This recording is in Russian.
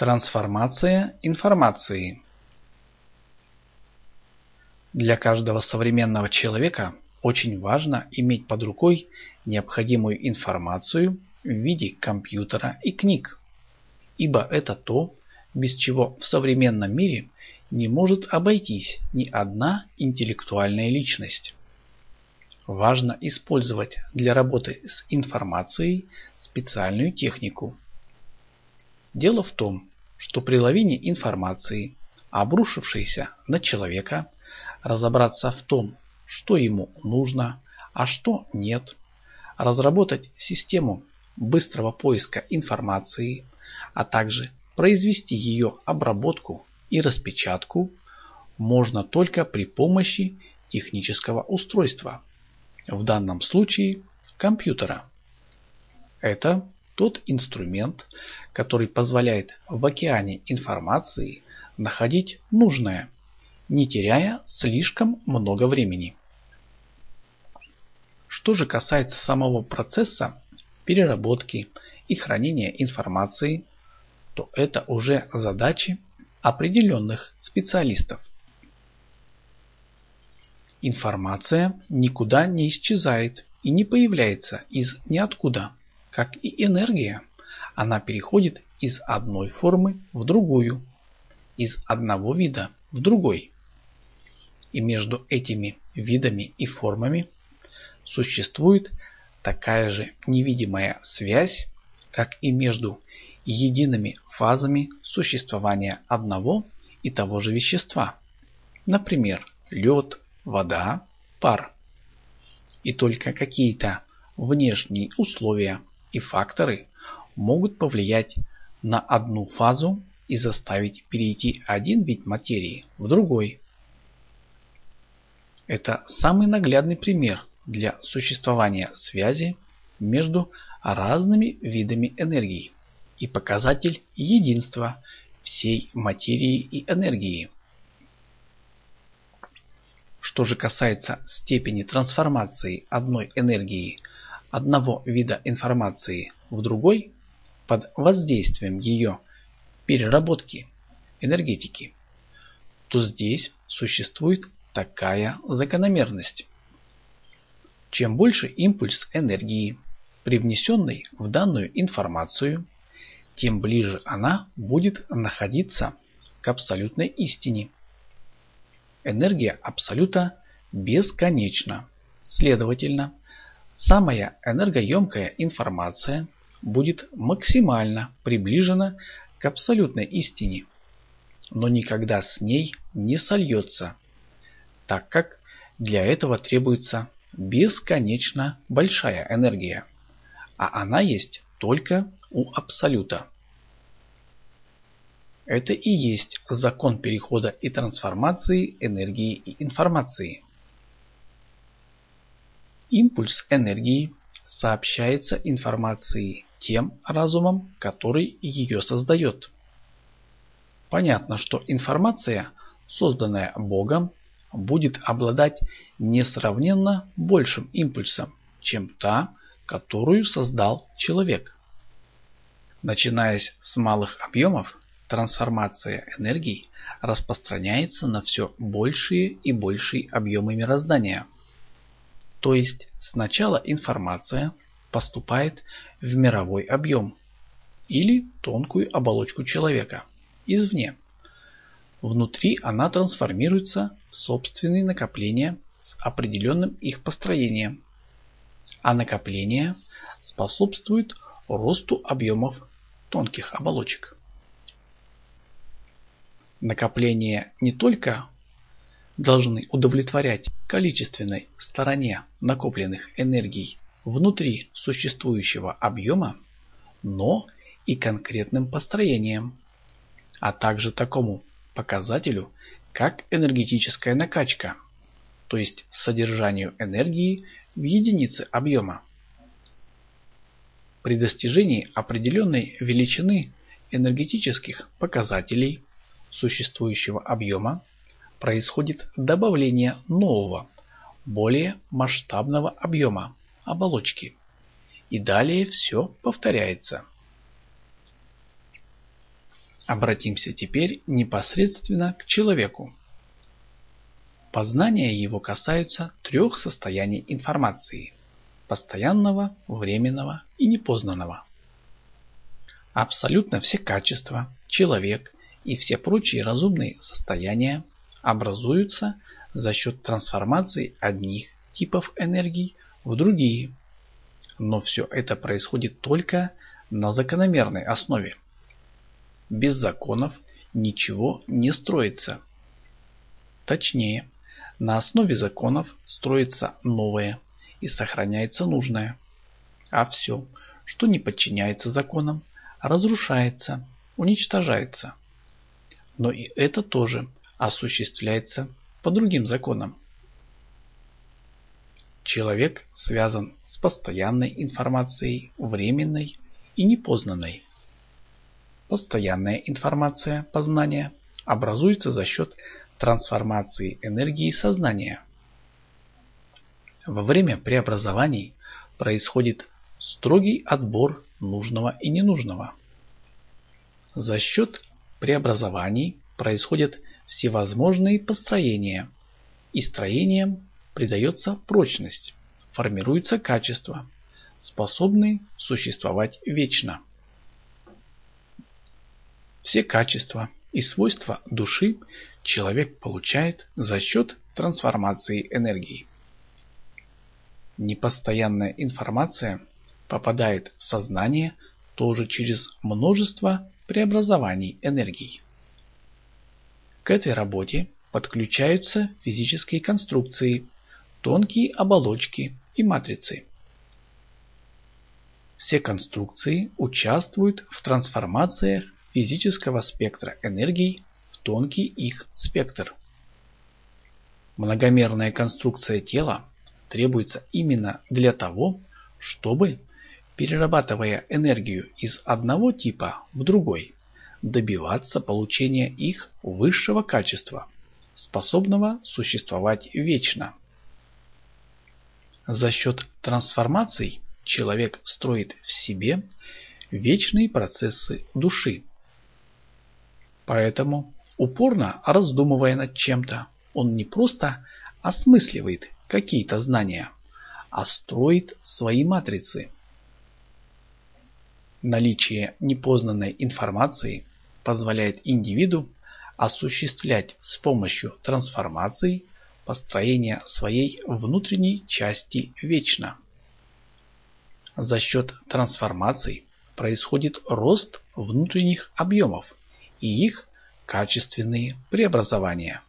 Трансформация информации Для каждого современного человека очень важно иметь под рукой необходимую информацию в виде компьютера и книг, ибо это то, без чего в современном мире не может обойтись ни одна интеллектуальная личность. Важно использовать для работы с информацией специальную технику. Дело в том, что при лавине информации, обрушившейся на человека, разобраться в том, что ему нужно, а что нет, разработать систему быстрого поиска информации, а также произвести ее обработку и распечатку можно только при помощи технического устройства, в данном случае компьютера. Это тот инструмент, который позволяет в океане информации находить нужное, не теряя слишком много времени. Что же касается самого процесса переработки и хранения информации, то это уже задачи определенных специалистов. Информация никуда не исчезает и не появляется из ниоткуда. Как и энергия, она переходит из одной формы в другую, из одного вида в другой. И между этими видами и формами существует такая же невидимая связь, как и между едиными фазами существования одного и того же вещества. Например, лед, вода, пар. И только какие-то внешние условия и факторы могут повлиять на одну фазу и заставить перейти один вид материи в другой. Это самый наглядный пример для существования связи между разными видами энергии и показатель единства всей материи и энергии. Что же касается степени трансформации одной энергии одного вида информации в другой под воздействием ее переработки энергетики, то здесь существует такая закономерность. Чем больше импульс энергии, привнесенный в данную информацию, тем ближе она будет находиться к абсолютной истине. Энергия абсолюта бесконечна. Следовательно, самая энергоемкая информация будет максимально приближена к абсолютной истине, но никогда с ней не сольется, так как для этого требуется бесконечно большая энергия, а она есть только у Абсолюта. Это и есть закон перехода и трансформации энергии и информации. Импульс энергии сообщается информации тем разумом, который ее создает. Понятно, что информация, созданная Богом, будет обладать несравненно большим импульсом, чем та, которую создал человек. Начинаясь с малых объемов, трансформация энергии распространяется на все большие и большие объемы мироздания. То есть сначала информация поступает в мировой объем или тонкую оболочку человека извне. Внутри она трансформируется в собственные накопления с определенным их построением. А накопления способствуют росту объемов тонких оболочек. Накопления не только должны удовлетворять количественной стороне накопленных энергий внутри существующего объема, но и конкретным построением, а также такому показателю, как энергетическая накачка, то есть содержанию энергии в единице объема. При достижении определенной величины энергетических показателей существующего объема происходит добавление нового, более масштабного объема оболочки. И далее все повторяется. Обратимся теперь непосредственно к человеку. Познания его касаются трех состояний информации – постоянного, временного и непознанного. Абсолютно все качества, человек и все прочие разумные состояния образуются за счет трансформации одних типов энергий в другие. Но все это происходит только на закономерной основе. Без законов ничего не строится. Точнее, на основе законов строится новое и сохраняется нужное. А все, что не подчиняется законам, разрушается, уничтожается. Но и это тоже осуществляется по другим законам. Человек связан с постоянной информацией, временной и непознанной. Постоянная информация познания образуется за счет трансформации энергии сознания. Во время преобразований происходит строгий отбор нужного и ненужного. За счет преобразований происходят всевозможные построения, и строениям придается прочность, формируются качества, способные существовать вечно. Все качества и свойства души человек получает за счет трансформации энергии. Непостоянная информация попадает в сознание тоже через множество преобразований энергий. К этой работе подключаются физические конструкции, тонкие оболочки и матрицы. Все конструкции участвуют в трансформациях физического спектра энергий в тонкий их спектр. Многомерная конструкция тела требуется именно для того, чтобы перерабатывая энергию из одного типа в другой, добиваться получения их высшего качества, способного существовать вечно. За счет трансформаций человек строит в себе вечные процессы души. Поэтому, упорно раздумывая над чем-то, он не просто осмысливает какие-то знания, а строит свои матрицы – Наличие непознанной информации позволяет индивиду осуществлять с помощью трансформаций построение своей внутренней части вечно. За счет трансформаций происходит рост внутренних объемов и их качественные преобразования.